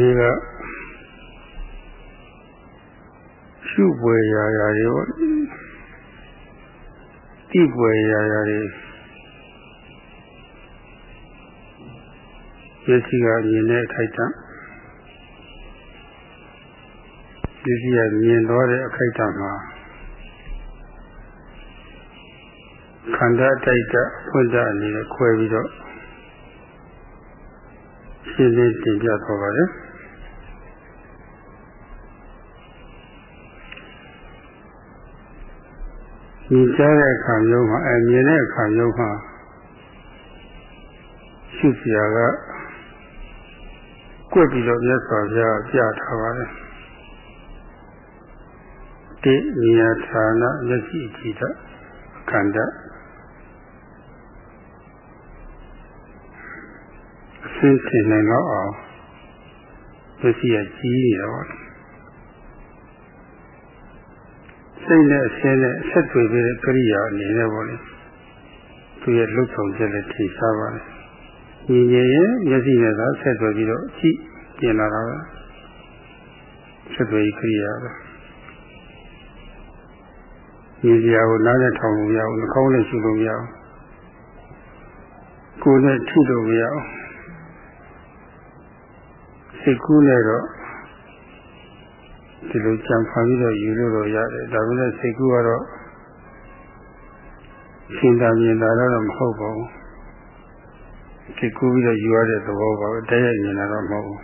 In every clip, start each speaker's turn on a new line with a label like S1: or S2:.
S1: နေ့ကရှုပွေရာရာတွေပေါ့တိပွေရာရာတွေမျက်စိကမြင်တဲ့အခိုက်အတန့်မျက်စိကမြင်တော့တဲ့အခိုက်အတန့်မှာခန္ဓာတိုက်တာဖွင့်တာအနေနဲ့ခွဲပြီးတော့ ရှင်းလင်းတင်ပြသွားပါတယ်ဒီကြားတဲ့အခါမျိုးမှာအမြင်တဲ့အခါမျိုးမှာရှုစရာကကွက်ပြီးတော့မြတ်စွာဘုရားပြထားပါတယ်တိနိယဌာနမျက်စိကြည့်တာခန္ဓာ အစင်းစင်နိုင်တော့အောင်မျက်စိကကြီးနေတော့စိတ်နဲ့အစင်းနဲ့ဆက်သွယ်ပြီးတဲ့ကရိယာအနေနဲ့ပေါ့လေသူရဲ့လှုပ်ဆောင်ချက်နဲ့ထိရှားပါတယ်ညီညီရဲ့မျက်စိနဲ့သာဆက်သွယ်ပြီးတော့ကြည့်ပြင်လာတာပဲဆက်သွယ်ခရိယာပဲညီစရာကိုနားနဲ့ထောင်လို့မရဘူးနှာခေါင်းနဲ့ရှုလို့မရဘူးကိုယ်နဲ့ထိလို့မရဘူး စိတ်ကူးနဲ့တော့ဒီလိုကြံဖန်ပြီးတော့ယူလို့တော့ရတယ်ဒါပေမဲ့စိတ်ကူးကတော့ရှင်းတာမြင်တာတော့မဟုတ်ပါဘူးစိတ်ကူးပြီးတော့ယူရတဲ့သဘောပါပဲတည့်ရမြင်တာတော့မဟုတ်ဘူး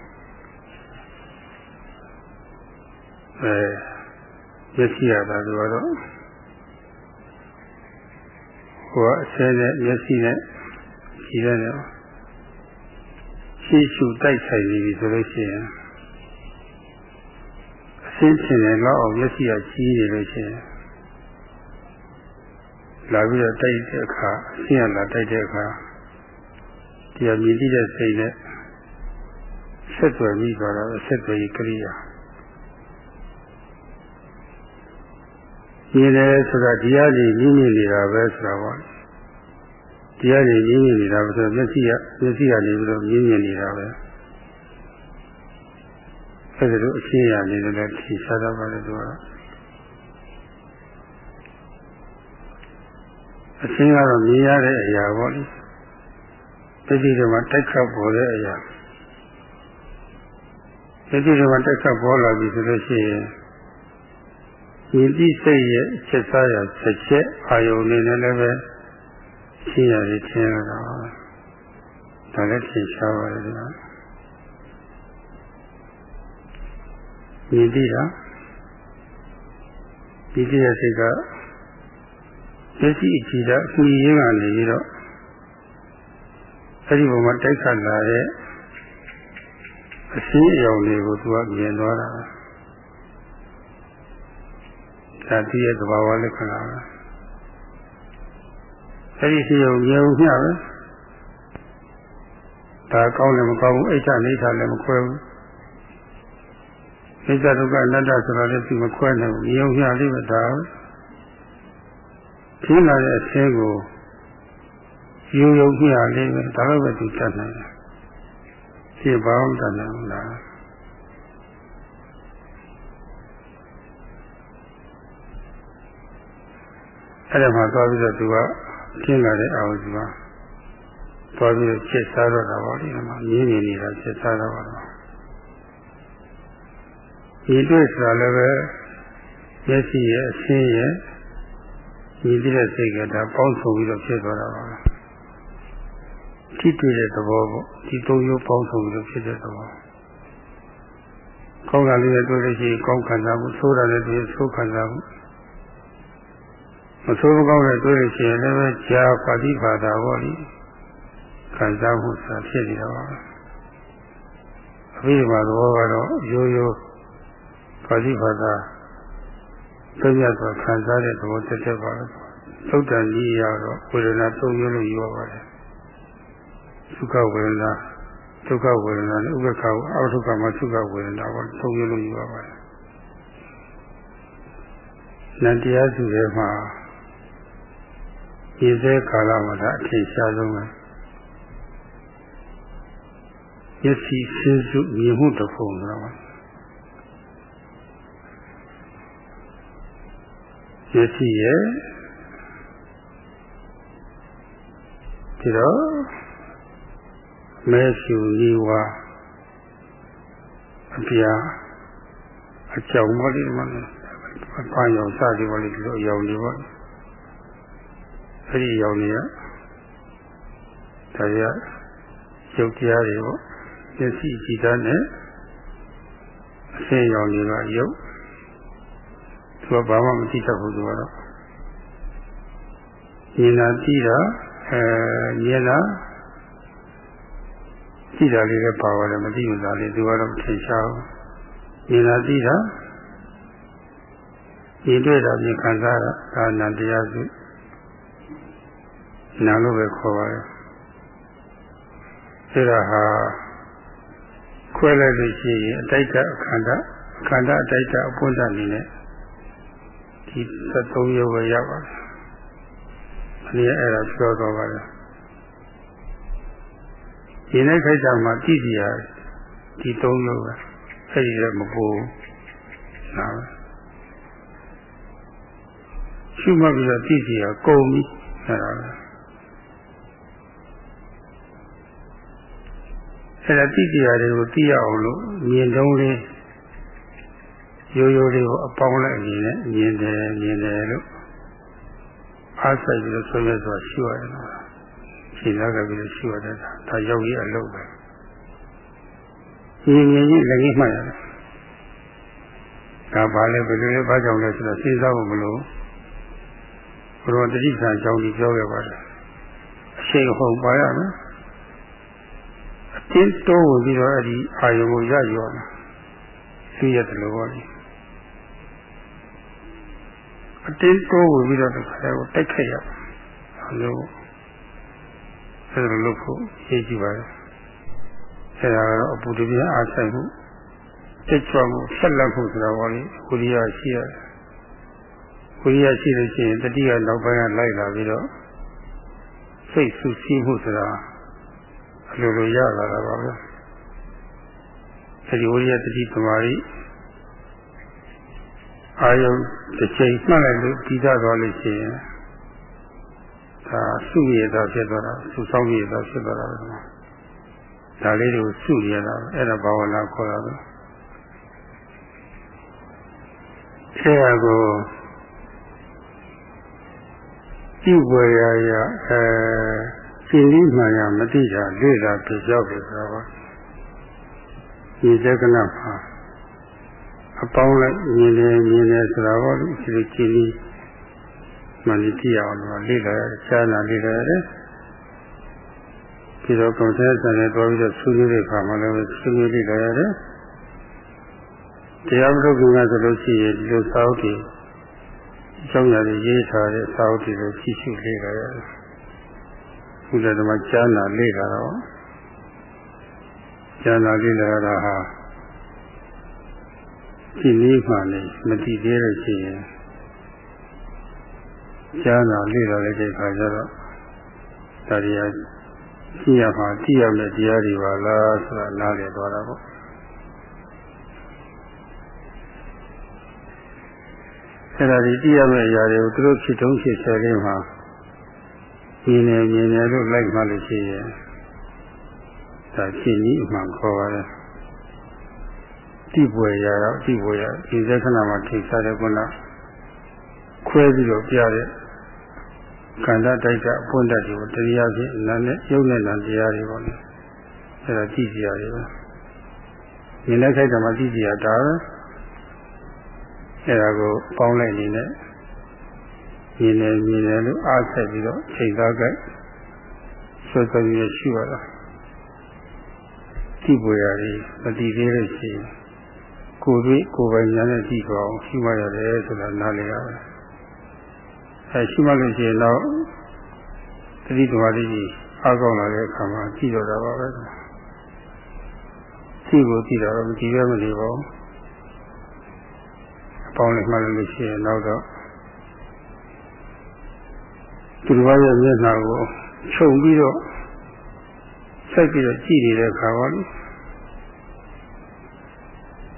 S1: အဲမျက်စိရတာဆိုတော့ဟိုကအစဲနဲ့မျက်စိနဲ့ကြည့်ရတယ် ရှိရှုတိုက်ဆိုင်နေပြီဆိုလို့ရှိရင်အစင်းထင်တယ်တော့မျက်စိကကြီးနေလို့ရှိရင်လာပြီးတော့တိုက်တဲ့အခါအစင်းကလာတိုက်တဲ့အခါတရားမြည်ကြည့်တဲ့စိတ်နဲ့ဆက်သွယ်ပြီးတော့ဆက်သွယ်ရေးကရိယာမြင်တယ်ဆိုတာတရားကြီးမြင်မြင်နေတာပဲဆိုတာပေါ့ တရားကြီးမြင်မြင်နေတာပဲဆိုတော့မျက်စိကမျက်စိကနေပြီးတော့မြင်မြင်နေတာပဲအဲ့ဒါလိုအရှင်းရနေတယ်ထင်ရှားတော့ပါလေသူကအရှင်းကတော့မြင်ရတဲ့အရာပေါ့လေတတိဓမ္မတိုက်ခတ်ပေါ်တဲ့အရာတတိဓမ္မတိုက်ခတ်ပေါ်လာပြီဆိုလို့ရှိရင်ဉာဏ်တိစိတ်ရဲ့ချက်စားရဆက်ချက်အာယုန်နေနဲ့လည်းပဲ ရှင်းရတယ်ထင်ရတာဒါလည်းထင်ရှားပါတယ်ကွာဉာဏ်တိတာဒီတိရစိတ်ကမျက်စိအကြည့်တာအမြင်ရင်းကနေပြီးတော့အဲဒီပုံမှာတိုက်ခတ်လာတဲ့အစင်းအယောင်တွေကိုသူကမြင်သွားတာဒါတည်းရဲ့သဘာဝလက္ခဏာပဲ အဲဒီစီယုံမြင်ဦးမျှပဲဒါကောင်းလည်းမကောင်းဘူးအိဋ္ဌအိဋ္ဌလည်းမခွဲဘူးအိဋ္ဌဒုက္ခအနတ္တဆိုတာလည်းသူမခွဲနိုင်ဘူးမြင်ဦးမျှလေးပဲဒါပဲဖြစ်လာတဲ့အဆင်းကိုယူယုံမျှလေးပဲဒါလည်းပဲသူတတ်နိုင်တယ်ဖြစ်ပေါင်းတတ်နိုင်ဘူးလားအဲ့ဒါမှသွားပြီးတော့သူက ကျင်းလာတဲ့အာဟုသူကသွားပြီးတော့ချက်စားတော့တာပေါ့ဒီမှာမြင်းနေနေတာချက်စားတော့ပါတော့ဒီတွေ့ဆိုတာလည်းပဲမျက်စိရဲ့အဆင်းရဲ့ဒီတိတဲ့စိတ်ကဒါပေါင်းစုံပြီးတော့ဖြစ်သွားတာပါထိတွေ့တဲ့သဘောပေါ့ဒီသုံးမျိုးပေါင်းစုံပြီးတော့ဖြစ်တဲ့သဘောကောင်းတာလေးနဲ့တွေ့လို့ရှိရင်ကောင်းခံစားမှုဆိုးတာလည်းတွေ့ဆိုးခံစားမှု မဆိုးမကောင်းတဲ့တွေ့လို့ရှိရင်လည်းကြာပါဠိဘာသာပေါ့လေခံစားမှုစာဖြစ်နေတာပါအဘိဓမ္မာသဘောကတော့ရိုးရိုးပါဠိဘာသာသိရသောခံစားတဲ့သဘောတက်တက်ပါပဲသုတ်တန်ကြီးရတော့ဝေဒနာသုံးမျိုးလို့ပြောပါတယ်သုခဝေဒနာဒုက္ခဝေဒနာနဲ့ဥပ္ပခာအောဒုက္ခမှာသုခဝေဒနာပေါ့သုံးမျိုးလို့ပြောပါတယ်နန္တရားစုထဲမှာ ဒီစဲကာလမှာဒါအထင်ရှားဆုံးပဲမျက်စိဆင်းစုမြင်မှုတစ်ခုဆိုတော့မျက်စိရဲ့ဒီတော့မဲရှူနီဝါအပြာအကြောင်းမလေးမလို့ဘာရောစသည်ပါလေဒီလိုအယောင်တွေပေါ့ အဲ့ဒီအယောင်တွေကဒါရရုပ်တရားတွေပေါ့မျက်စိကြည့်တာနဲ့အဆင်းရောင်တွေကရုပ်သူကဘာမှမသိတတ်ဘူးသူကတော့ဉာဏ်သာကြည့်တာအဲဉာဏ်သာကြည့်တာလေးလည်းပါပါတယ်မသိဘူးသားလေးသူကတော့ထင်ရှားဘူးဉာဏ်သာကြည့်တာဒီတွေ့တာပြင်ခံစားတာဒါနတရားစု နာလို့ပဲခေါ်ပါတယ်အဲဒါဟာခွဲလိုက်လို့ရှိရင်အတိုက်တအခန္ဓာအခန္ဓာအတိုက်တအပွင့်တအနေနဲ့ဒီ73ရုပ်ပဲရပါတယ်။အနည်းအဲ့ဒါပြောတော့ပါတယ်။ဒီနေ့ခိုက်တာမှာတည်စီရဒီ3ရုပ်ပဲအဲ့ဒီလည်းမပူနားရှုမှတ်ပြီးတော့တည်စီရကုန်ပြီအဲ့ဒါပဲ အဲ့ဒါတိတရားတွေကိုသိရအောင်လို့မြင်တုံးလေးရိုးရိုးလေးကိုအပေါင်းလိုက်အနေနဲ့မြင်တယ်မြင်တယ်လို့အားဆိုင်ပြီးတော့ဆွေးနွေးဆိုရှိရတယ်နော်ရှင်းလာကြပြီးရှိရတယ်ဒါရောက်ရအလုပ်ပဲမြင်မြင်ကြီးလည်းကြီးမှတ်ရတယ်ဒါပါလေဘယ်လိုလဲဘာကြောင့်လဲဆိုတော့စဉ်းစားဖို့မလို့ဘုရောတတိဆန်ကြောင့်ဒီပြောခဲ့ပါတယ်အရှိန်ဟုတ်ပါရမယ် တင်းတိုးဝင်ပြီးတော့အဲ့ဒီအာယုံကိုရရောမှာသိရတယ်လို့ပြောတယ်အတင်းတိုးဝင်ပြီးတော့တခါကိုတိုက်ခိုက်ရအောင်လို့အဲ့ဒါလို့ဖို့ရေးကြည့်ပါရဲ့အဲ့ဒါကတော့အပူတပြင်းအားဆိုင်မှုစိတ်ချမှုဆက်လက်မှုဆိုတာပေါ့လေဝိရိယရှိရတယ်ဝိရိယရှိလို့ရှိရင်တတိယနောက်ပိုင်းကလိုက်လာပြီးတော့စိတ်ဆူဆီးမှုဆိုတာအ လိုလိုရလာတာပါပဲအဲဒီဝိရိယတတိသမာဓိအာယုတစ်ချိန်မှတ်လိုက်လို့ပြီးသားသွားလို့ရှိရင်ဒါစုရတာဖြစ်သွားတာစုဆောင်ရတာဖြစ်သွားတာပဲဒါလေးတွေကိုစုရတာအဲ့ဒါဘာဝနာခေါ်တာပဲအဲဒါကိုကြည့်ွယ်ရရအဲ ရှင်းလေးမှန်ရမသိတာလေ့လာပြရောက်တယ်ဆိုတော့ဒီသက္ကနမှာအပေါင်းလိုက်မြင်တယ်မြင်တယ်ဆိုတာဟောဒီရှင်းလေးမှန်သိရအောင်လို့လေ့လာရှားနာလေ့လာရတယ်ဒီတော့ကွန်ဆယ်ဆန်နဲ့တွားပြီးတော့ဆွေးနွေးတဲ့အခါမှာလည်းဆွေးနွေးလေ့လာရတယ်တရားမထုတ်ခင်ကဆိုလို့ရှိရင်ဒီလိုစာအုပ်တွေအကြောင်းအရာတွေရေးထားတဲ့စာအုပ်တွေကိုကြည့်ရှုလေ့လာရတယ် ခုလည်းဒီမှာကြားနာလေ့လာတော့ကြားနာလေ့လာတာဟာဒီနည်းမှလည်းမတည်သေးလို့ရှိရင်ကြားနာလေ့လာတဲ့အခါကျတော့ဒါရီယာကြည့်ရမှာကြည့်ရမယ့်တရားတွေပါလားဆိုတာနားလည်သွားတာပေါ့အဲ့ဒါဒီကြည့်ရမယ့်အရာတွေကိုသူတို့ဖြစ်တုံးဖြစ်ဆဲလေးမှာ မြင်နေမြင်နေလို့လိုက်မှလို့ရှိရင်ဒါရှင်းကြီးအမှန်ခေါ်ပါတယ်တိပွေရတော့တိပွေရဒီသက္ခဏမှာထိစားတဲ့ကုလားခွဲပြီးတော့ပြတဲ့ခန္ဓာတိုက်တာအပွင့်တတ်တယ်ကိုတရားဖြင့်နာနဲ့ရုပ်နဲ့နာတရားတွေပေါ့လေအဲဒါကြည့်ကြရတယ်ပဲမြင်တဲ့ခိုက်တာမှကြည့်ကြရတာပဲအဲဒါကိုပေါင်းလိုက်နေနဲ့ မြင်တယ်မြင်တယ်လို့အားဆက်ပြီးတော့ချိန်သားကြိုက်ဆွဲဆွဲပြီးရှိရတာကြည့်ပေါ်ရတယ်မတည်သေးလို့ရှိရင်ကိုယ်တွေ့ကိုယ်ပိုင်ညာနဲ့ကြည့်တော့ရှိမှရတယ်ဆိုတာနားလည်ရတယ်အဲရှိမှလို့ရှိရင်တော့တတိတော်လေးကြီးအားကောင်းလာတဲ့အခါမှာကြည့်တော့တာပါပဲကြည့်ကိုကြည့်တော့မကြည့်ရမနေပါဘူးအပေါင်းလေးမှလို့ရှိရင်နောက်တော့ သူတစ်ပါးရဲ့မျက်နှာကိုခြုံပြီးတော့ဆက်ပြီးတော့ကြည့်နေတဲ့အခါပါလေ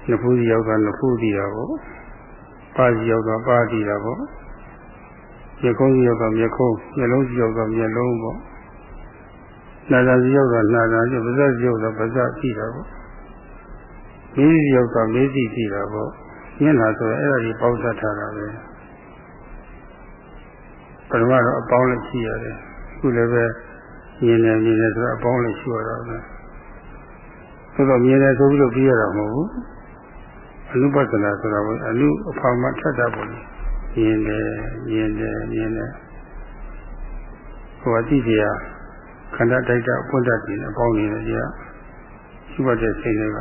S1: နှစ်ဖူးစီရောက်တာနှစ်ဖူးစီတာပေါ့ပါစီရောက်တာပါစီတာပေါ့မျက်ခုံးစီရောက်တာမျက်ခုံးမျက်လုံးစီရောက်တာမျက်လုံးပေါ့နာသာစီရောက်တာနာသာစီပါးစပ်စီရောက်တာပါးစပ်စီတာပေါ့မေးစီရောက်တာမေးစီစီတာပေါ့ညနာဆိုရင်အဲ့ဒါကြီးပေါင်းစပ်ထားတာပဲ ပထမတော့အပေါင်းလည်းရှိရတယ်ခုလည်းပဲမြင်တယ်မြင်တယ်ဆိုတော့အပေါင်းလည်းရှိရတာပဲဆိုတော့မြင်တယ်ဆိုပြီးတော့ပြီးရတာမဟုတ်ဘူးအနုပဒနာဆိုတာကအနုအဖောင်မှထပ်တာပေါ့လေမြင်တယ်မြင်တယ်မြင်တယ်ဟိုအတိတရားခန္ဓာတိုက်တာပွင့်တတ်တယ်အပေါင်းနေတယ်ကြီးကရှိပါတဲ့စိတ်တွေက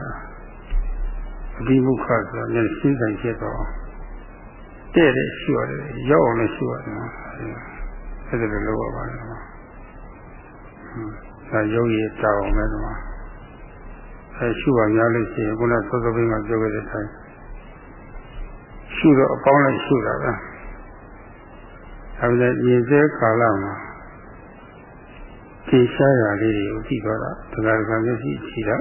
S1: အပြီးမုခဆိုတာလည်းရှင်းဆိုင်ဖြစ်တော့ တဲ့တဲ့ရှိရတယ်ရောက်အောင်လည်းရှိရတယ်အဲ့ဒါလိုလုပ်ရပါတယ်ဒါရုပ်ရည်တောင်းမယ်ဒီမှာအဲရှုပါများလို့ရှိရင်ခုနစောစောပိုင်းကပြောခဲ့တဲ့အတိုင်းရှုတော့အပေါင်းလိုက်ရှုတာပဲဒါပေမဲ့ရည်စဲကာလမှာသိရှားရလေးတွေကိုကြည့်တော့တာတရားကမျက်စိကြည့်တာ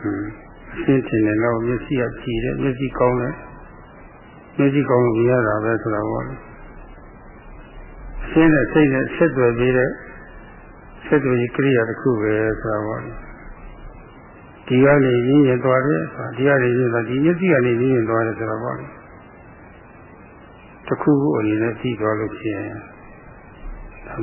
S1: ဟွန်းအရှင်းထင်တယ်တော့မျက်စိကကြည့်တယ်မျက်စိကောင်းတယ် မျက်စိကောင်းလို့ရတာပဲဆိုတာပေါ့လေအရှင်းတဲ့စိတ်နဲ့ဆက်သွယ်ပြီးတဲ့ဆက်သွယ်ရေးကိရိယာတစ်ခုပဲဆိုတာပေါ့လေဒီကနေရင်းရင်သွားတယ်ဒီကနေရင်းသွားဒီမျက်စိကနေရင်းရင်သွားတယ်ဆိုတာပေါ့လေတစ်ခုခုအနေနဲ့ကြည့်သွားလို့ရှိရင်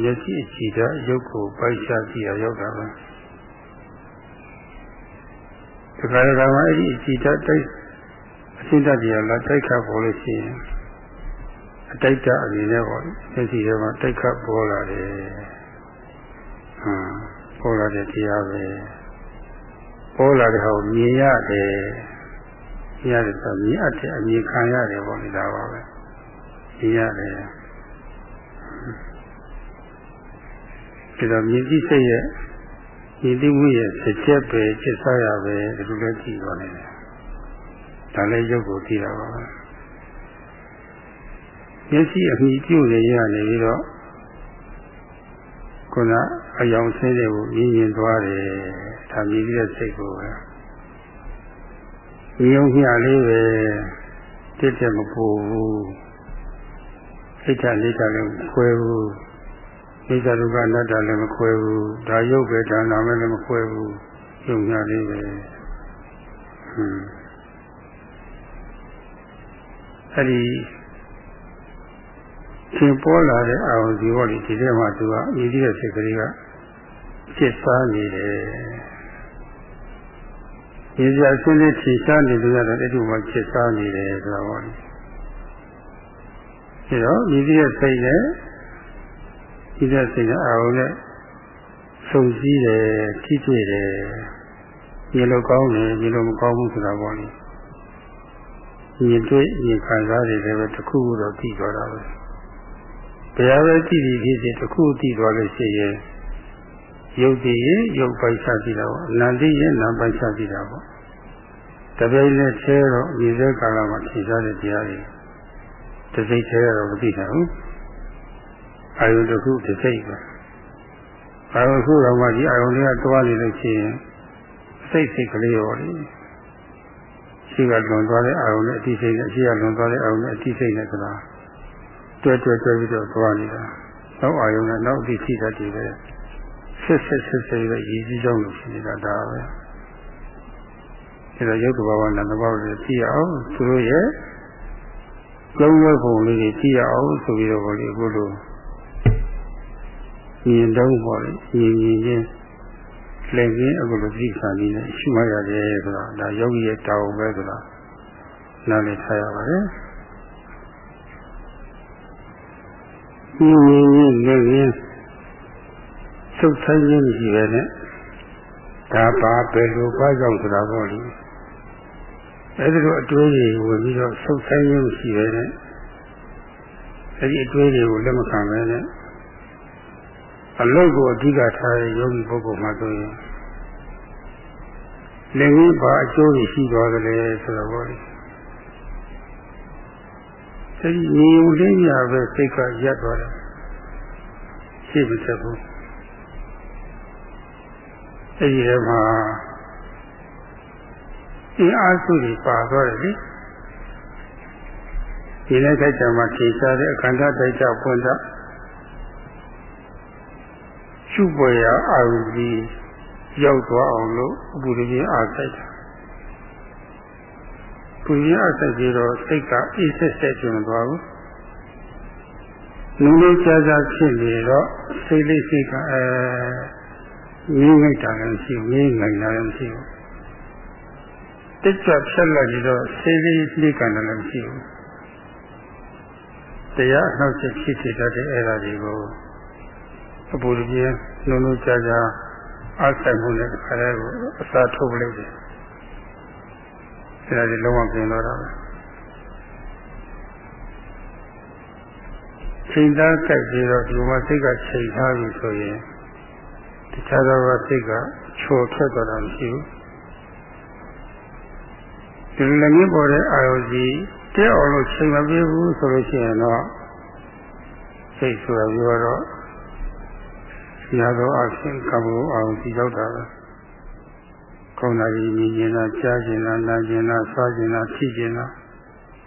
S1: မျက်စိအကြည့်တာရုပ်ကိုပိုက်ချကြည့်ရရောက်တာပဲဒီကရကမှာအဲ့ဒီအကြည့်တာတိုက် အစိတ္တတရားလာတိုက်ခတ်ပေါ်လို့ရှိရင်အတိုက်တအနေနဲ့ပေါ့မျက်စိထဲမှာတိုက်ခတ်ပေါ်လာတယ်ဟမ်ပေါ်လာတဲ့တရားပဲပေါ်လာတဲ့ဟောမြင်ရတယ်မြင်ရတယ်ဆိုမြင်အပ်တဲ့အမြင်ခံရတယ်ပေါ့လေဒါပါပဲမြင်ရတယ်ဒီတော့မြင်ကြည့်စိတ်ရဲ့မြင်သိမှုရဲ့စချက်ပဲစိတ်စားရပဲဒီလိုလည်းကြည့်ပါနေတယ် ဒါလည်းရုပ်ကိုကြည့်တာပါပဲမျက်စိအမိပြုတ်နေရနေပြီးတော့ခုနအယောင်ဆင်းတွေကိုမြင်မြင်သွားတယ်ဒါမြည်ပြီးတဲ့စိတ်ကိုပဲမြုံမျှလေးပဲတစ်ချက်မပူဘူးစိတ်ဓာတ်လေးဓာတ်လည်းမခွဲဘူးဣဇရုကအနတ္တလည်းမခွဲဘူးဒါရုပ်ပဲဒါနာမဲလည်းမခွဲဘူးယုံမျှလေးပဲဟွန်း အဲ့ဒီသင်ပေါ်လာတဲ့အာရုံဒီဘောလေးဒီထဲမှာသူကမြည်ပြီးတဲ့စိတ်ကလေးကဖြစ်စားနေတယ်ဒီစရာဆင်းလေးဖြေရှားနေလို့ရတော့အဲ့ဒီမှာဖြစ်စားနေတယ်ဆိုတော့ဒီတော့မြည်ပြီးတဲ့စိတ်နဲ့ဒီတဲ့စိတ်ကအာရုံနဲ့ဆုံစည်းတယ်ထိတွေ့တယ်ရေလိုကောင်းတယ်ရေလိုမကောင်းဘူးဆိုတာပေါ့လေ မြင်တွေ့မြင်ခံစားတယ်လည်းပဲတစ်ခုခုတော့ပြီးသွားတာပဲတရားပဲကြည့်ပြီးဖြစ်ဖြစ်တစ်ခုတည်သွားလို့ရှိရင်ယုတ်တည်ရင်ယုတ်ပိုက်ချကြည့်တာပေါ့နာတည်ရင်နာပိုက်ချကြည့်တာပေါ့တပိတ်နဲ့သေးတော့ဒီစက်ကာလမှာထင်ရှားတဲ့တရားတွေတစိတ်သေးတော့မသိနိုင်ဘူးအာယုတစ်ခုတစ်စိတ်ပဲအာယုခုတော့မှဒီအာယုတွေကတွားနေလို့ရှိရင်စိတ်စိတ်ကလေးရောလေ ရှိကလွန်သွားတဲ့အာယုနဲ့အတိစိတ်နဲ့ရှိကလွန်သွားတဲ့အာယုနဲ့အတိစိတ်နဲ့ဆိုတာတွဲတွဲတွဲပြီးတော့သွားနေတာနောက်အာယုနဲ့နောက်အတိစိတ်တည်းပဲဆက်ဆက်ဆက်ဆက်ပဲရည်ကြီးကြောင်းလို့ရှိနေတာဒါပဲဒါရုပ်တဘာဝနာတဘာဝတွေသိရအောင်သူတို့ရဲ့ကျုံးရပုံလေးတွေသိရအောင်ဆိုပြီးတော့ဗောလေအခုလိုမြင်တော့ဗောလေမြင်မြင်ချင်း လည်းချင်းအခုလိုသိခံနေတယ်ရှိမှရတယ်ဆိုတာဒါယောဂီရဲ့တောင်းပဲဆိုတာနားလည်ထားရပါတယ်မြင်မြင်ချင်းလည်းချင်းသုတ်ဆိုင်ခြင်းရှိပဲနဲ့ဒါပါဘယ်လိုပါကြောင့်ဆိုတာပေါ့လေအဲဒီလိုအတွေးတွေဝင်ပြီးတော့ဆုတ်ဆိုင်ခြင်းရှိပဲနဲ့အဲဒီအတွေးတွေကိုလက်မခံပဲနဲ့ အလုတ်ကိုအဓိကထားတဲ့ယောဂီပုဂ္ဂိုလ်မှဆိုရင်လည်းကြီးပါအကျိုးရှိသွားတယ်ဆိုတော့ဘောလေအဲဒီညီုံလေးညာပဲစိတ်ကရက်သွားတယ်ရှိမသက်ဘူးအဲဒီထဲမှာအင်းအားစုတွေပါသွားတယ်လေဒီနေ့ခိုက်ကြမှာထင်ရှားတဲ့အခန္ဓာတိုက်ကြပွင့်တာ ရှုပွေရအာရုံကြီးရောက်သွားအောင်လို့အပူရင်းအားဆိုင်တာပူရင်းအားဆိုင်ပြီးတော့စိတ်ကအေးဆက်ဆက်ကျွန်းသွားဘူးနုလေးကြာကြာဖြစ်နေတော့စိတ်လေးစိတ်ကအဲငင်းငိုက်တာလည်းမရှိဘူးငင်းငိုက်တာလည်းမရှိဘူးတိတ်ကြဖြတ်လိုက်ပြီးတော့စိတ်လေးနှိမ့်ကန်တယ်လည်းမရှိဘူးတရားအနှောက်အယှက်ဖြစ်ဖြစ်တတ်တဲ့အဲ့ဒါတွေကို အပူရင်းလုံးလုံးကြာကြာအားဆိုင်မှုနဲ့ခါရဲကိုအစာထုတ်လိုက်တယ်အဲ့ဒါကြီးလုံးဝပြင်တော့တာပဲချိန်သားကြိုက်ပြီးတော့ဒီမှာစိတ်ကချိန်ထားပြီဆိုရင်တခြားသောစိတ်ကချိုထွက်တော့တာမရှိဘူးဒီလည်းငင်းပေါ်တဲ့အာယုကြီးတဲအောင်လို့ချိန်မပြေဘူးဆိုလို့ရှိရင်တော့စိတ်ဆိုတာပြောတော့ ညာသောအချင်းကဘုအောင်ကြည့်ရောက်တာပဲကောင်းတာကြီးမြင်ကျင်တာကြားကျင်တာနားကျင်တာစားကျင်တာထိကျင်တာ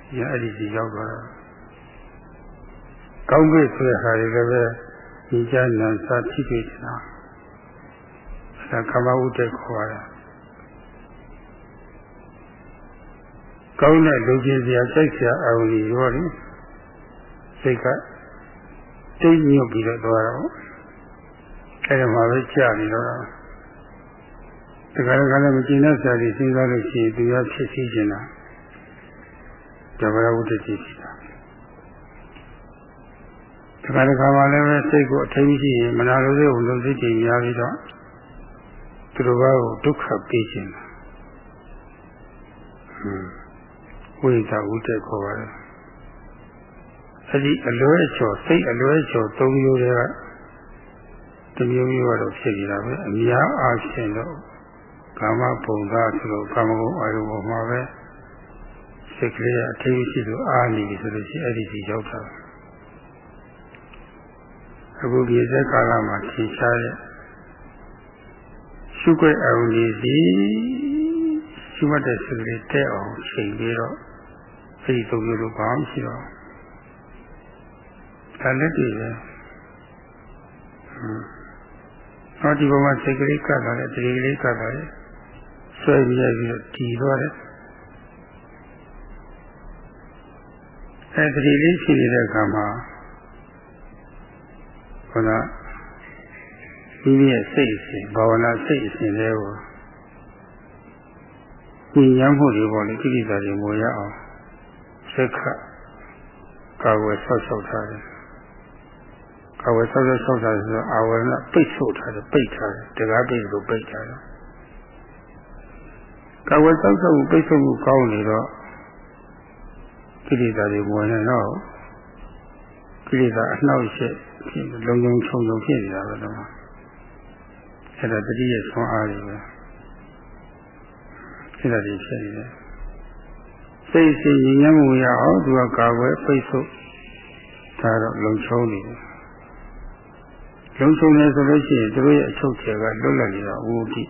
S1: ဒီအဲ့ဒီကြည့်ရောက်သွားတာကောင်းပြီဆိုတဲ့ဟာတွေလည်းပဲဒီကြနာစာထိထိကျင်တာဒါကမ္ဘာဥဒ္ဒေခေါ်ရတာကောင်းတဲ့လူချင်းစရာစိတ်ဆရာအောင်ကြီးရောလေစိတ်ကတိတ်ညွတ်ပြီးတော့သွားတော့ အဲ့ဒါမှပဲကြာနေတော့တခါတခါလည်းမကျင်တဲ့ဆရာကြီးစဉ်းစားလို့ရှိရင်သူရဖြစ်စီနေတာဇဝရဝတ္တတိရှိတာတခါတခါမှလည်းပဲစိတ်ကိုအထိန်းရှိရင်မနာလိုတဲ့ဘုံလုံးစိတ်ကြီးများပြီးတော့သူတို့ဘာကိုဒုက္ခပေးခြင်းဟွန်းဝိသဝတ္တခေါ်ပါတယ်အဲ့ဒီအလွဲချော်စိတ်အလွဲချော်သုံးမျိုးတွေက တမျိုးမျိုးကတော့ဖြစ်နေတာပဲအများအားဖြင့်တော့ကာမပုံသားဆိုတော့ကာမဂုဏ်အာယုပေါ်မှာပဲစိတ်ကလေးအထင်းရှိလို့အားနေပြီဆိုလို့ရှိရင်အဲ့ဒီကြီးရောက်တာအခုဒီစက်ကာလမှာထင်ရှားတဲ့ရှုခွင့်အုံကြီးစီရှုမှတ်တဲ့စိတ်ကလေးတဲ့အောင်ချိန်ပြီးတော့အဲ့ဒီသုံးမျိုးလို့ဘာမှမရှိတော့ဒါလက်တည်ပဲဟွန်း ဟောဒီဘုံမှာစိတ်ကလေးကပ်လာတယ်တတိကလေးကပ်လာတယ်ဆွဲပြီးရပြီးတော့တည်သွားတယ်အဲတတိလေးရှိနေတဲ့အခါမှာခေါင်းကမိမိရဲ့စိတ်အစဉ်ဘာဝနာစိတ်အစဉ်လေးကိုဉာဏ်ရမှုတွေပေါ်လေကိလေသာတွေမဝင်ရအောင်စက္ခကာဝယ်ဆောက်ရှောက်ထားတယ် အဝယ်ဆောက်ဆောက်ဆောက်တာဆိုတော့အဝယ်ကပိတ်ဆို့ထားတယ်ပိတ်ထားတယ်တကားပိတ်လို့ပိတ်ထားတယ်ကဝယ်ဆောက်ဆောက်ပိတ်ဆို့မှုကောင်းနေတော့ကိလေသာတွေဝင်နေတော့ကိလေသာအနှောက်အယှက်လုံလုံချုံချုံဖြစ်နေတာပဲတော့အဲ့ဒါတတိယဆွမ်းအားတွေပဲအဲ့ဒါတွေဖြစ်နေတယ်စိတ်စီညီညွတ်မှုရအောင်သူကကာဝယ်ပိတ်ဆို့ဒါတော့လုံချုံနေတယ် လုံခြုံနေဆိုလို့ရှိရင်သူတို့ရဲ့အချုပ်ချယ်ကလွတ်လပ်နေတာဝူတိ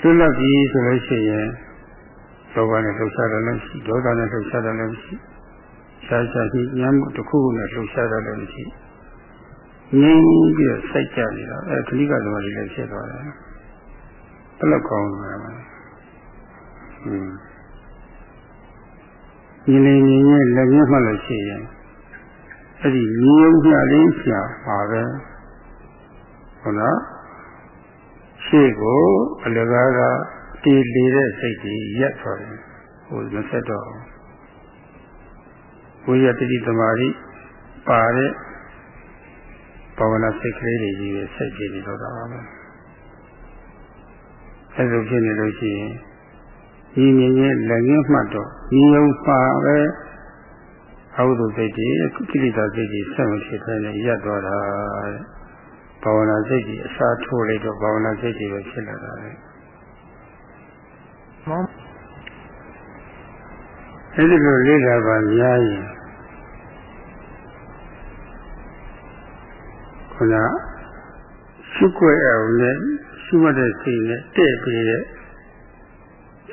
S1: လွတ်လပ်ပြီဆိုလို့ရှိရင်လောဘနဲ့လှုပ်ရှားတယ်လည်းရှိဒေါသနဲ့လှုပ်ရှားတယ်လည်းရှိရှားရှားရှိဉာဏ်မှုတစ်ခုခုနဲ့လှုပ်ရှားတယ်လည်းရှိငြိမ်းပြီးတော့စိုက်ကြနေတာအဲခလိကသမားတွေလည်းဖြစ်သွားတယ်ဘယ်လိုကောင်းလဲဟွန်းညီလေးညီရဲ့လက်ရမှလို့ရှိရင် အဲ့ဒီမြုံပြလေးရှာပါပဲဟုတ်လားရှေ့ကိုအလကားကတည်လေတဲ့စိတ်ကြီးရက်သွားတယ်ဟိုမဆက်တော့ဝိရတတိသမารိပါတဲ့ဘာဝနာစိတ်ကလေးတွေကြီးရဲ့စိတ်ကြီးတွေတော့တာပါပဲအဲ့လိုဖြစ်နေလို့ရှိရင်ဒီမြင်ရဲ့လက်ငင်းမှတ်တော့မြုံပါပဲ အဝိဒ္ဓစိတ်ကြီးကိလေသာစိတ်ကြီးဆက်မဖြစ်ဘဲနဲ့ရပ်သွားတာတဲ့ဘာဝနာစိတ်ကြီးအစားထိုးလိုက်တော့ဘာဝနာစိတ်ကြီးပဲဖြစ်လာတာလေမောင်းအဲဒီလိုလေးလာပါများရင်ခုနရှုွက်အောင်နဲ့ရှုမှတ်တဲ့စိတ်နဲ့တဲ့ပြီးတဲ့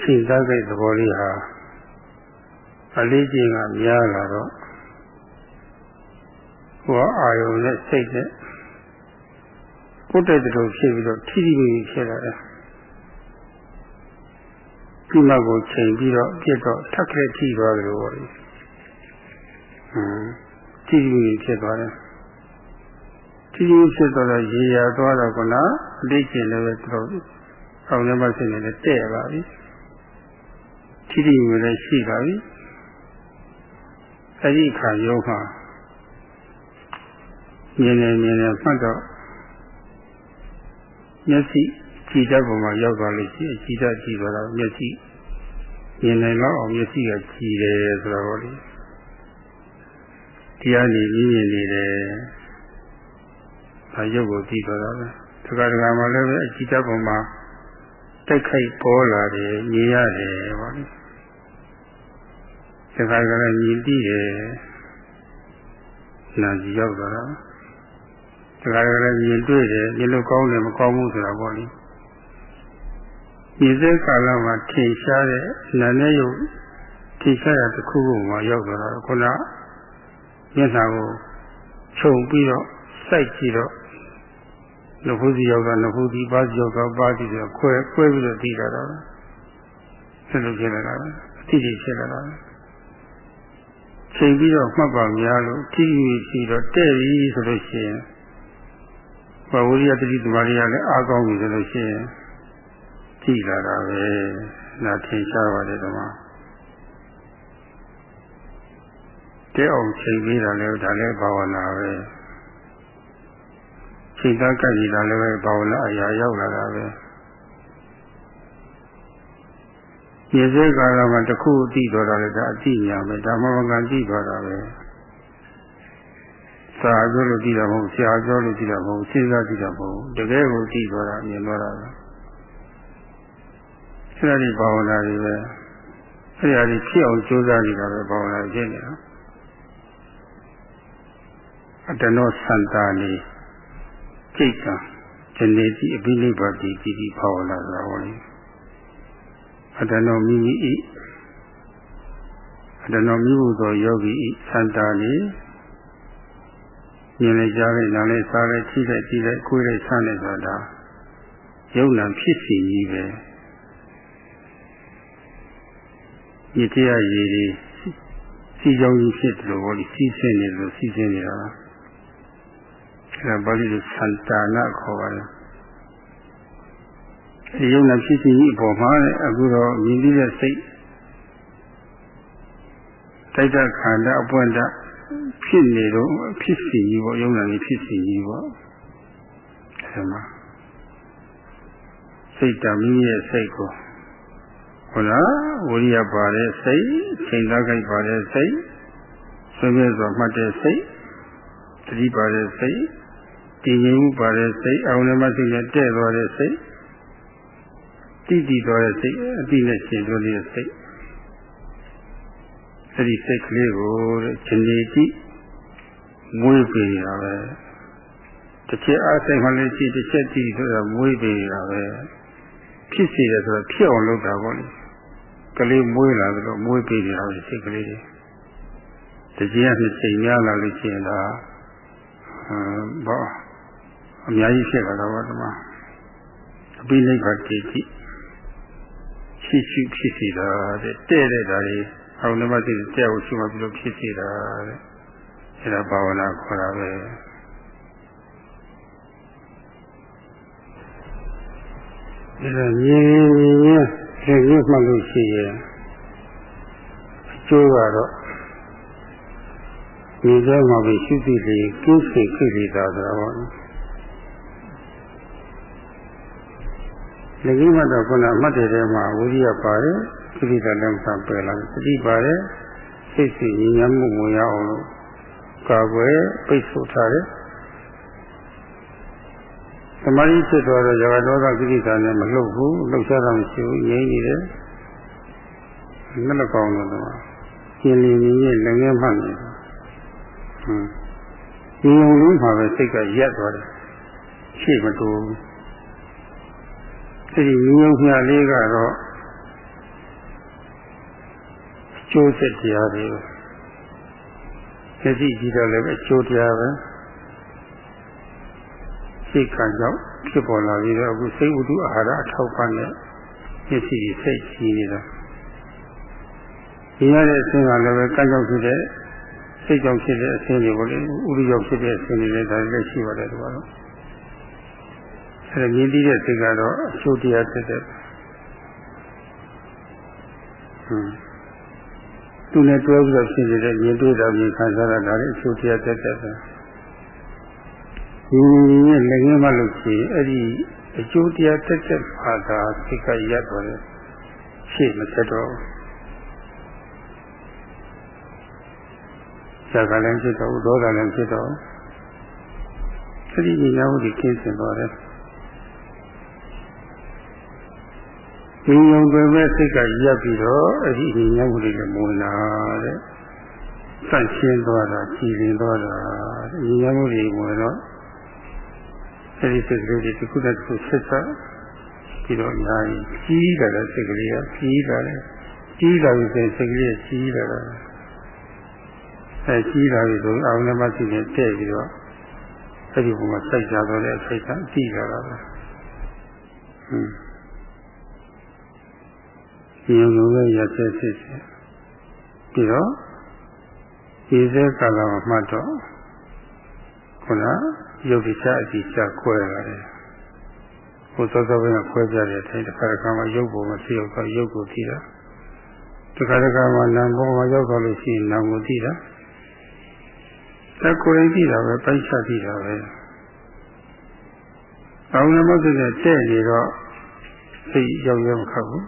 S1: ချိန်သားကိသဘောလေးဟာ အလေးကျင့်ကများလာတော့ဟောအာယုံနဲ့စိတ်နဲ့ကိုယ်တိုက်တူဖြစ်ပြီးတော့ထိထိမိမိဖြစ်လာတယ်ဒီမှာကိုချိန်ပြီးတော့ပြစ်တော့ထက်ခက်ထိသွားတယ်လို့ဟောတယ်ဟမ်ထိထိမိမိဖြစ်သွားတယ်ထိထိဖြစ်သွားတော့ရေရသွားတော့ကလားအလေးကျင့်လည်းပဲတော်အောင်လည်းမစိနေလည်းတဲ့ပါပြီထိထိမိမိလည်းရှိပါပြီ အဲ့ဒီခါရုံးမှာမြင်နေမြင်နေမှတ်တော့မျက်စိကြည်တတ်ပုံမှာရောက်သွားလို့ရှိရင်ကြည်တတ်ကြည်သွားတော့မျက်စိမြင်နိုင်တော့အောင်မျက်စိကကြည်တယ်ဆိုတော့လေတရားနေမြင်မြင်နေတယ်ဒါရုပ်ကိုကြည်သွားတာပဲတခါတခါမှလည်းပဲအကြည်တတ်ပုံမှာတိုက်ခိုက်ပေါ်လာတယ်မြင်ရတယ်ပါလေ တခါကလည်းမြင်ပြီးတယ်နာကြည့်ရောက်သွားတာတခါကလည်းမြင်တွေ့တယ်မြင်လို့ကောင်းတယ်မကောင်းဘူးဆိုတာပေါ့လေမြင်တဲ့ကာလမှာထင်ရှားတဲ့နာနဲ့ယုတ်ထင်ရှားတာတစ်ခုခုမှရောက်သွားတာခုနမျက်နှာကိုခြုံပြီးတော့စိုက်ကြည့်တော့နဖူးစီရောက်တာနဖူးစီပါးစီရောက်တာပါးစီဆိုခွဲခွဲပြီးတော့သိတာတော့ဆက်လို့ဖြစ်လာတာအတိအကျဖြစ်လာတာ ချိန်ပြီးတော့မှတ်ပါများလို့ထိထိရှိတော့တဲ့ပြီဆိုလို့ရှိရင်ဘဝရိယတတိသမารီကလည်းအားကောင်းပြီဆိုလို့ရှိရင်ကြည်လာတာပဲနာထင်ရှားပါတယ်ဓမ္မတဲ့အောင်ချိန်ပြီးတာလည်းဒါလည်းဘာဝနာပဲချိန်သားကပ်ကြည့်တာလည်းဘာဝနာအရာရောက်လာတာပဲ ရေစဲကာလမှာတစ်ခုအတိတော်တာလည်းဒါအတိညာပဲဒါမှမကန်ကြည့်သွားတာပဲစာပြောလို့ကြည့်တာမဟုတ်ဆရာပြောလို့ကြည့်တာမဟုတ်စဉ်းစားကြည့်တာမဟုတ်တကယ်ကိုကြည့်သွားတာမြင်သွားတာပဲအဲ့ဒါဒီဘာဝနာတွေပဲအဲ့ဒါဒီဖြစ်အောင်ကြိုးစားနေတာပဲဘာဝနာဖြစ်နေတာအတနောစန္တာနေစိတ်ကဇနေတိအပိနိဗ္ဗာတိတိတိဘာဝနာဆိုတာဟောလေ အတနောမိမိဤအတနောမိဟုသောယောဂီဤစန္တာနေမြင်လိုက်ကြားလိုက်နားလိုက်စားလိုက်ထိလိုက်ကြည့်လိုက်ကိုယ်လိုက်ဆန်းလိုက်ဆိုတာယုံနာဖြစ်စီကြီးပဲဒီတရားရည်တွေစီကြောင်းကြီးဖြစ်တယ်လို့ဟောဒီစီးဆင်းနေလို့စီးဆင်းနေတာအဲဒါပါဠိလိုသန္တာနာခေါ်ပါတယ် ဒီယုံနာဖြစ်စီကြီးအပေါ်မှာအခုတော့မြင်ပြီးတဲ့စိတ်တိုက်တာခန္ဓာအပွင့်တာဖြစ်နေတော့ဖြစ်စီကြီးပေါ့ယုံနာကြီးဖြစ်စီကြီးပေါ့အဲမှာစိတ်တမိမိရဲ့စိတ်ကိုဟုတ်လားဝိရိယပါတဲ့စိတ်ချိန်သားကြိုက်ပါတဲ့စိတ်ဆွေးနွေးစွာမှတ်တဲ့စိတ်တတိပါတဲ့စိတ်တည်ငြိမ်မှုပါတဲ့စိတ်အောင်လည်းမသိနဲ့တဲ့သွားတဲ့စိတ် တိတိသွားတဲ့စိတ်အတိနဲ့ရှင်သွားတဲ့စိတ်အဲ့ဒီစိတ်ကလေးကိုတဲ့ဇနေတိမွေးပေးနေတာပဲတစ်ချက်အားစိတ်မှလည်းရှိတစ်ချက်ကြည့်ဆိုတော့မွေးပေးနေတာပဲဖြစ်စီတယ်ဆိုတော့ဖြစ်အောင်လုပ်တာပေါ့လေကလေးမွေးလာတော့မွေးပေးနေတာပဲစိတ်ကလေးတွေတကြီးကနှစ်ချိန်များလာလို့ရှိရင်ဒါဘောအများကြီးဖြစ်လာတော့ဘာတမအပိနိဗ္ဗာန်တည်ကြည့် ရှိရှိဖြစ်စီတာတဲ့တဲ့တဲ့ဒါတွေအောင်နမသိတဲ့ကိုရှိမှပြီးလို့ဖြစ်စီတာတဲ့အဲဒါဘာဝနာခေါ်တာပဲအဲဒါမြင်မြင်ဆင်ရမှလို့ရှိရင်အကျိုးကတော့ဒီထဲမှာပဲရှိသည့်လေကိစ္စခိရိတာဆိုတာပေါ့ လက်ကြီးမှတော့ခုနမှတ်တဲ့ထဲမှာဝိရိယပါတယ်ခိရိတာလည်းမဆံပယ်လာသတိပါတယ်စိတ်စီဉာဏ်မှုဝင်ရအောင်လို့ကာကွယ်ပိတ်ဆို့ထားတယ်သမာဓိဖြစ်သွားတော့ဇဂတောကကိရိတာနဲ့မလှုပ်ဘူးလှုပ်ရှားတာမရှိဘူးငြိမ့်နေတယ်နှက်ကောင်းတော့ကျင်လီနေရဲ့လည်းငယ်မှတ်နေတယ်ဟွန်းဒီုံလေးမှာပဲစိတ်ကရက်သွားတယ်ရှေ့မတိုးဘူး အဲဒီမြုံမြလေးကတော့ကျိုးဆက်တရားတွေမျက်စိကြည့်တော့လည်းအကျိုးတရားပဲစိတ်ခံကြောင့်ဖြစ်ပေါ်လာပြီးတော့အခုစိတ်ဝတ္ထုအာဟာရအထောက်ပံ့နဲ့မျက်စိကြီးစိတ်ကြီးနေတာဒီရတဲ့အဆင်းကလည်းပဲကံကြောင့်ဖြစ်တဲ့စိတ်ကြောင့်ဖြစ်တဲ့အဆင်းတွေကိုလေဥရိယောဖြစ်တဲ့အဆင်းတွေလည်းဒါလည်းရှိပါတယ်ဒီကတော့ အဲဒါမြင်ပြီးတဲ့စိတ်ကတော့အကျိုးတရားတက်တဲ့ဟွန်းသူနဲ့တွဲပြီးတော့ဖြစ်နေတဲ့မြင်တွေ့တာမြင်ခံစားတာဒါလည်းအကျိုးတရားတက်တဲ့ပဲဒီရဲ့လည်းငင်းမလို့ရှိရင်အဲ့ဒီအကျိုးတရားတက်တဲ့ဘာသာစိတ်ကရပ်သွားတယ်ရှေ့မဆက်တော့ဇာကလည်းဖြစ်တော့ဒေါသလည်းဖြစ်တော့သတိဉာဏ်ဝိကင်းစင်သွားတယ် ဒီယုံတွေမဲ့စိတ်ကရပ်ပြီးတော့အဲ့ဒီဉာဏ်ဝိကလည်းမဝင်လာတဲ့ဆန့်ရှင်းသွားတာကြည်လင်သွားတာဉာဏ်ဝိကဝင်တော့အဲ့ဒီစိတ်ကလေးတွေတစ်ခုတစ်ခုဆက်ဆက်ပြီးတော့အများကြီးကြီးလာတဲ့စိတ်ကလေးကကြီးလာတယ်ကြီးလာပြီဆိုရင်စိတ်ကလေးကကြီးလာတာအဲကြီးလာပြီဆိုအောင်လည်းမရှိနေတဲ့ပြီးတော့အဲ့ဒီဘုံမှာစိုက်ကြတော့တဲ့အစိတ်ကအတိလာတာပဲဟွန်း ဒီလိုပဲရဆက်စစ်စစ်ပြီးတော့ဒီစဲကာလမှာမှတ်တော့ခုနယုတ်တိချအတိချခွဲရတယ်ဟိုစောစောကခွဲပြတဲ့အချိန်တစ်ခါတစ်ခါမှယုတ်ပုံမသိတော့ယုတ်ကိုသိတာတစ်ခါတစ်ခါမှနာမ်ပုံမှာရောက်တော့လို့ရှိရင်နာမ်ကိုသိတာတက်ကိုယ်ရင်သိတာပဲပိုက်ချသိတာပဲအောင်နမသိတဲ့တဲ့နေတော့သိရောက်ရမခတ်ဘူး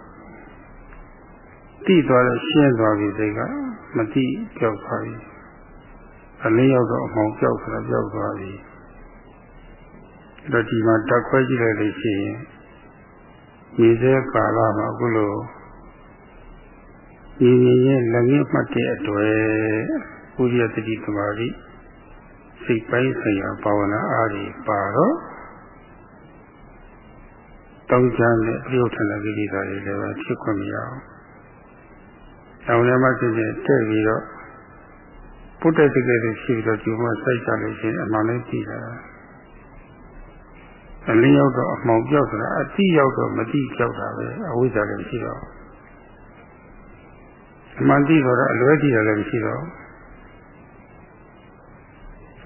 S1: သိသွားလို့ရှင်းသွားပြီစိတ်ကမသိကြောက်သွားပြီအလေးရောက်တော့အမောင်ကြောက်ဆိုတာကြောက်သွားပြီတော့ဒီမှာတက်ခွဲကြည့်လိုက်လို့ရှိရင်ဒီစဲကာလမှာအခုလိုဒီရင်လည်းငင်းမှတ်တဲ့အတွေ့ဘုရားတတိသမာဓိစိတ်ပိုင်းဆိုင်ရာဘာဝနာအားတွေပါတော့တောင်းချမ်းတဲ့ပြုထနာကိလေသာတွေလည်းဖြစ်ခွင့်မရအောင်။ တောင်းလည်းမှဖြစ်တဲ့တဲ့ပြီးတော့ပုတ္တတကယ်လို့ရှိပြီးတော့ဒီမှာစိုက်ကြလို့ရှိရင်အမှန်လေးကြည့်တာ။အလင်းရောက်တော့အမှောင်ပြောက်ဆိုတာအတိရောက်တော့မတိပြောက်တာပဲအဝိဇ္ဇာလည်းမရှိတော့အမှန်တိတော့အလွဲကြည့်ရလည်းမရှိတော့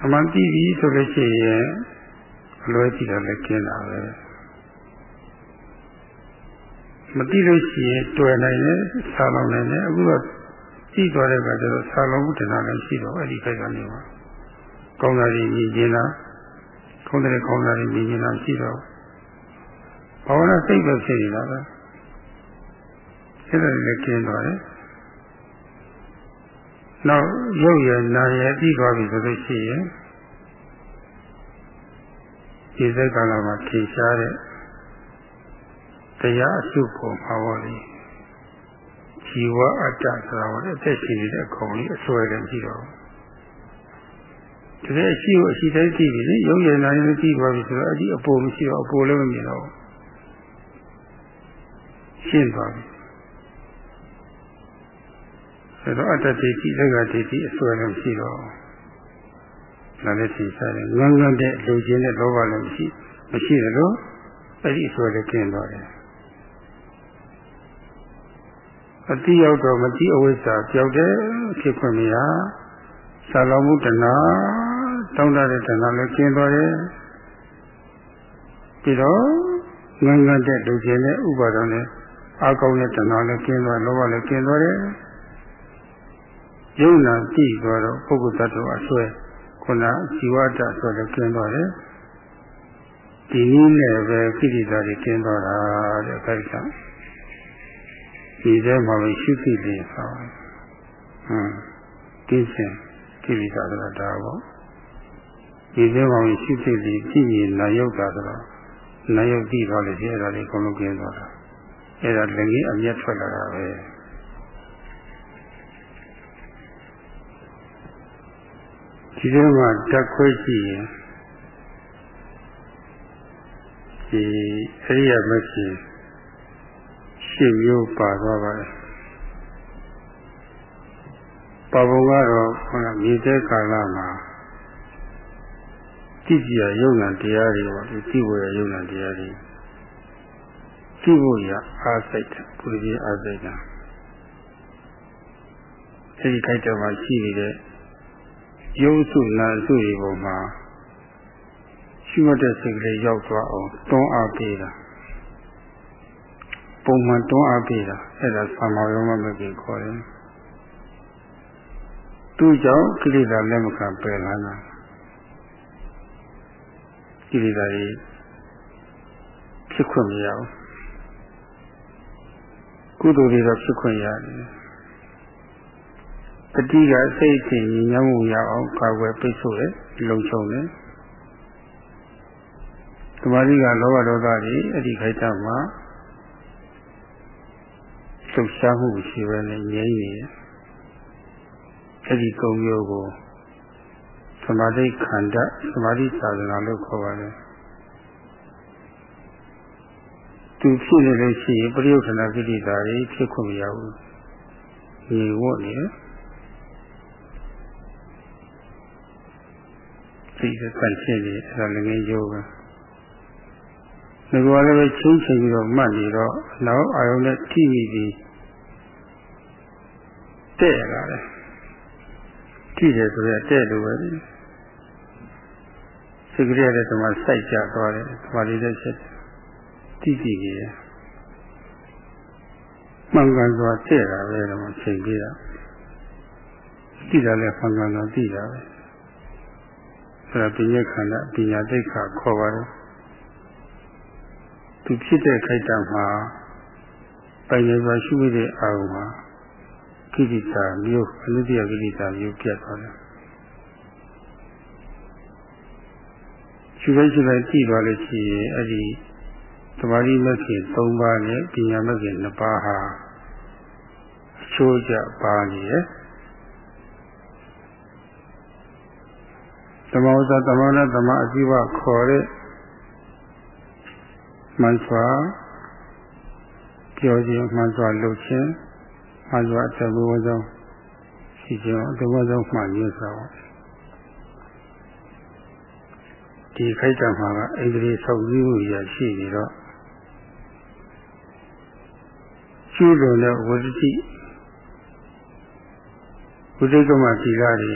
S1: အမှန်တိပြီဆိုလို့ရှိရင်အလွဲကြည့်တာလည်းကျင်းတာပဲ မတိလို့ရှိရင်တွေ့နိုင်တယ်ဆာလောင်နိုင်တယ်အခုတော့ကြည့်သွားတဲ့အခါကျတော့ဆာလောင်မှုတင်တာလည်းရှိတော့အဲ့ဒီခိုက်ကနေပါကောင်းတာကြီးမြင်ကျင်တာကောင်းတဲ့ကောင်းတာကြီးမြင်ကျင်တာရှိတော့ဘာဝနာစိတ်ပဲဖြစ်နေတာပဲအဲ့ဒါလည်းကျင်းသွားတယ်နောက်ရုပ်ရည်နာရည်ပြီးသွားပြီဆိုလို့ရှိရင်ဒီစိတ်ကလာမှာထင်ရှားတဲ့ တရားအစုပေါ်မှာပါလေဇီဝအတ္တဆိုတာဟောတဲ့အသက်ရှင်နေတဲ့အကောင်လေးအစွဲလည်းရှိတော့တကယ်ရှိကိုအရှိတိုင်းကြည့်ပြီလေရုပ်ရည်နာရည်ကြည့်သွားပြီဆိုတော့အဒီအပေါ်မရှိတော့အပေါ်လည်းမမြင်တော့ရှင်းသွားပြီအဲတော့အတ္တတိတိလက်ကတိတိအစွဲလည်းမရှိတော့ဒါလည်းသိစားတယ်ငန်းငန်းတဲ့လူချင်းတဲ့လောဘလည်းမရှိမရှိတယ်လို့အဲ့ဒီအစွဲလည်းကျင်းသွားတယ် အတိရောက်တော့မတိအဝိဇ္ဇာပြောက်တယ်ဖြစ်ခွင့်မရဆာလောင်မှုတဏှာတောင်းတတဲ့တဏှာလည်းကျင်းသွားတယ်ပြီးတော့ငန်းငန်းတဲ့လူချင်းတဲ့ဥပါဒံနဲ့အကောင်းတဲ့တဏှာလည်းကျင်းသွားလောဘလည်းကျင်းသွားတယ်ယုံနာကြည့်သွားတော့ပုဂ္ဂိုလ်တ attva အဆွဲခုနဇီဝတ္တဆိုလည်းကျင်းသွားတယ်ဒီနည်းနဲ့ပဲကိလေသာတွေကျင်းသွားတာတဲ့ခိုက်က ဒီထဲမှာပဲရှိသိတယ်ဟောဟမ်ဒီစဉ်ကိလေသာဆိုတာဒါပေါ့ဒီထဲမှာပဲရှိသိတယ်ကြည့်ရင်နာယုတ်တာဆိုတော့နာယုတ်ကြည့်သွားလို့ရှိရင်အဲ့ဒါလေးအကုန်လုံးကျင်းသွားတာအဲ့ဒါလည်းကြီးအမျက်ထွက်လာတာပဲဒီထဲမှာဓာတ်ခွဲကြည့်ရင်ဒီအရိယာမဂ်ကြီး ရှင်းမျိုးပါသွားပါတယ်ပါဘုံကတော့ခန္ဓာမြေတဲ့ကာလမှာကြည့်ကြရယုံနာတရားတွေပေါ့ဒီကြည့်ဖို့ရယုံနာတရားတွေကြည့်ဖို့ရအားစိတ်ပုရိသေအားစိတ်တာအဲဒီခိုက်တော်မှာရှိနေတဲ့ယုံစုနာစုတွေပေါ်မှာရှိမှတ်တဲ့စိတ်ကလေးရောက်သွားအောင်တွန်းအားပေးတာ ပုံမှန်တွန်းအားပေးတာအဲ့ဒါသမာယောမမကြီးခေါ်တယ်သူ့ကြောင့်ကိလေသာလက်မခံပယ်လာတာကိလေသာတွေဖြစ်ခွင့်မရဘူးကုသိုလ်တွေတော့ဖြစ်ခွင့်ရတယ်တတိကစိတ်ချင်းညံ့မှုရအောင်ကာကွယ်ပိတ်ဆို့တယ်လုံခြုံတယ်သမာဓိကလောဘဒေါသတွေအဲ့ဒီခိုက်တာမှာ လှုပ်ရှားမှုရှိပဲနဲ့ငြိမ့်နေတယ်အဲ့ဒီကုံမျိုးကိုသမာဓိခန္ဓာသမာဓိသာသနာလို့ခေါ်ပါတယ်သူဖြစ်နေလို့ရှိရင်ပရိယုခဏကိဋ္တာတွေဖြစ်ခွင့်မရဘူးညီဝတ်နေစိတ်သက်ရှင်းနေအဲ့ဒါလည်းငင်းရိုးပဲဒီကောလည်းပဲချင်းချင်းပြီးတော့မှတ်နေတော့နောက်အာယုံနဲ့ထိမိပြီး တဲ့လာတယ်ထိတယ်ဆိုရက်တဲ့လိုပဲစိတ်ကလေးရဲ့ဓမ္မစိုက်ကြသွားတယ်ဓမ္မလေးတဲ့ချက်တိတိကြီးရမှန်ကန်စွာတဲ့တာပဲတော့ချိန်ပြီးတာတိတာလည်းမှန်ကန်စွာတိတာပဲအဲဒါပညာခန္ဓာပညာသိက္ခာခေါ်ပါတယ်သူဖြစ်တဲ့ခိုက်တံမှာပိုင်ရစွာရှိမိတဲ့အာရုံမှာ ကိဋ္တာမျိုးအနုတ္တိယကိဋ္တာမျိုးပြတ်သွားတယ်ရှိခိုးရှိခိုးကြည့်သွားလို့ရှိရင်အဲ့ဒီသမာဓိမဂ်ကြီး၃ပါးနဲ့ပညာမဂ်ကြီး၂ပါးဟာအချိုးကျပါနေတယ်သမဝဇ္ဇသမဝနာသမအစိဝခေါ်တဲ့မှန်စွာပြောခြင်းမှန်စွာလုပ်ခြင်း မှန်စွာအတဘဝဆုံးရှိခြင်းအတဘဝဆုံးမှန်ရင်းစွာဒီခိုက်တံမှာကဣန္ဒြေဆောက်ပြီးရရှိနေတော့ကျူးလွန်တဲ့ဝိသတိဝိသိကမသီလတွေ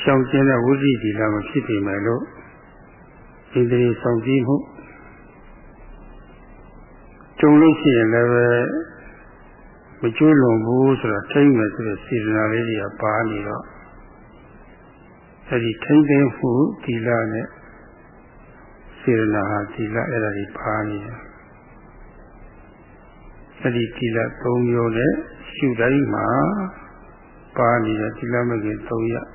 S1: ရှောင်ကျဉ်တဲ့ဝိသတိသီလမဖြစ်ပေမဲ့လို့ဣန္ဒြေဆောင်ကြည့်မှုကြုံလို့ရှိရင်လည်းပဲ မကျွလွန်ဘူးဆိုတော့ထိမ့်မယ်ဆိုတဲ့စေတနာလေးတွေကပါနေတော့အဲဒီထိမ့်သိမ့်မှုသီလနဲ့စေတနာဟာသီလအဲ့ဒါတွေပါနေတယ်အဲ့ဒီသီလ၃မျိုးနဲ့ရှုတိုင်းမှာပါနေတဲ့သီလမဂ္ဂင်၃ရပ်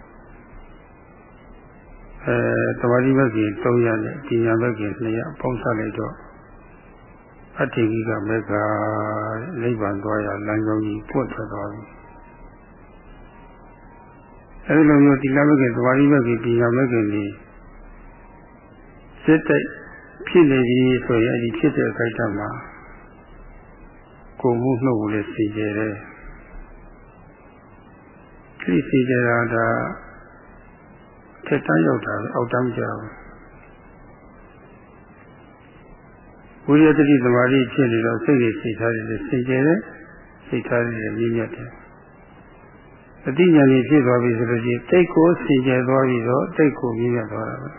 S1: အဲသမာဓိမဂ္ဂင်၃ရပ်နဲ့ပညာမဂ္ဂင်၂ရပ်ပေါင်းစပ်လိုက်တော့ အတ္တိကိကမေဃနိဗ္ဗာန်သွားရလမ်းကြောင်းကြီးပွင့်ထွက်သွားပြီအဲဒီလိုမျိုးတိလမဂ္ဂင်သမာဓိမဂ္ဂင်ပညာမဂ္ဂင်ကြီးစစ်တိုက်ဖြစ်နေပြီဆိုရင်အဲဒီဖြစ်တဲ့အခိုက်အတန့်မှာကိုမှုနှုတ်ကိုလည်းစီကြတယ်ဒီစီကြတာဒါထက်တန်းရောက်တာအောက်တန်းကြောက် ဝိရိယတတိသမာဓိဖြစ်နေတော့စိတ်ကြီးစိတ်ထားတယ်စိတ်ကျတယ်စိတ်ထားတယ်မြင့်မြတ်တယ်အတိညာဏ်ဖြစ်သွားပြီဆိုလို့ရှိရင်တိတ်ကိုစိတ်ကျသွားပြီးတော့တိတ်ကိုမြင့်မြတ်သွားတာပဲ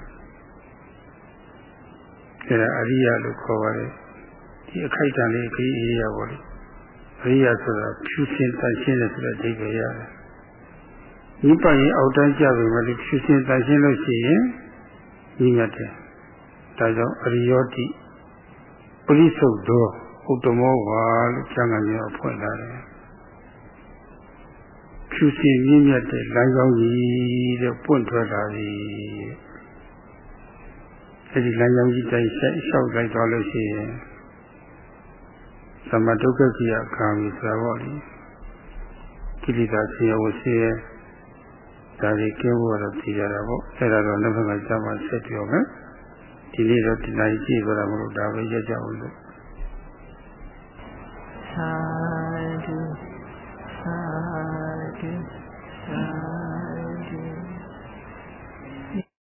S1: အဲဒါအရိယလို့ခေါ်ပါတယ်ဒီအခိုက်တန်လေးခရီးအရိယပေါ့လေအရိယဆိုတာဖြူစင်တန်ရှင်းတယ်ဆိုတဲ့အဓိပ္ပာယ်ရတယ်ဒီပိုင်ရင်အောက်တန်းကြပြီမလို့ဖြူစင်တန်ရှင်းလို့ရှိရင်မြင့်မြတ်တယ်ဒါကြောင့်အရိယောတိ ပရိသုတ်တော်ဥတ္တမောဝါလို့ကျမ်းဂန်ကြီးဖွင့်လာတယ်ဖြူစင်မြင့်မြတ်တဲ့လမ်းကြောင်းကြီးတဲ့ပွင့်ထွက်လာပြီအဲဒီလမ်းကြောင်းကြီးတိုင်းဆက်လျှောက်လိုက်သွားလို့ရှိရင်သမဒုက္ခကိယကာမီဆိုတာပေါ့လေကိလေသာဆင်းရဲဝဆင်းရဲဒါတွေကင်းဖို့တော့သိရတာပေါ့အဲ့ဒါတော့နောက်ဘက်ကကြားမှဆက်ပြောမယ် ဒီနေ့တော့ဒီနိုင်ကြည့်ကြတာမလို့ဒါပဲရကြအောင်လို့သာ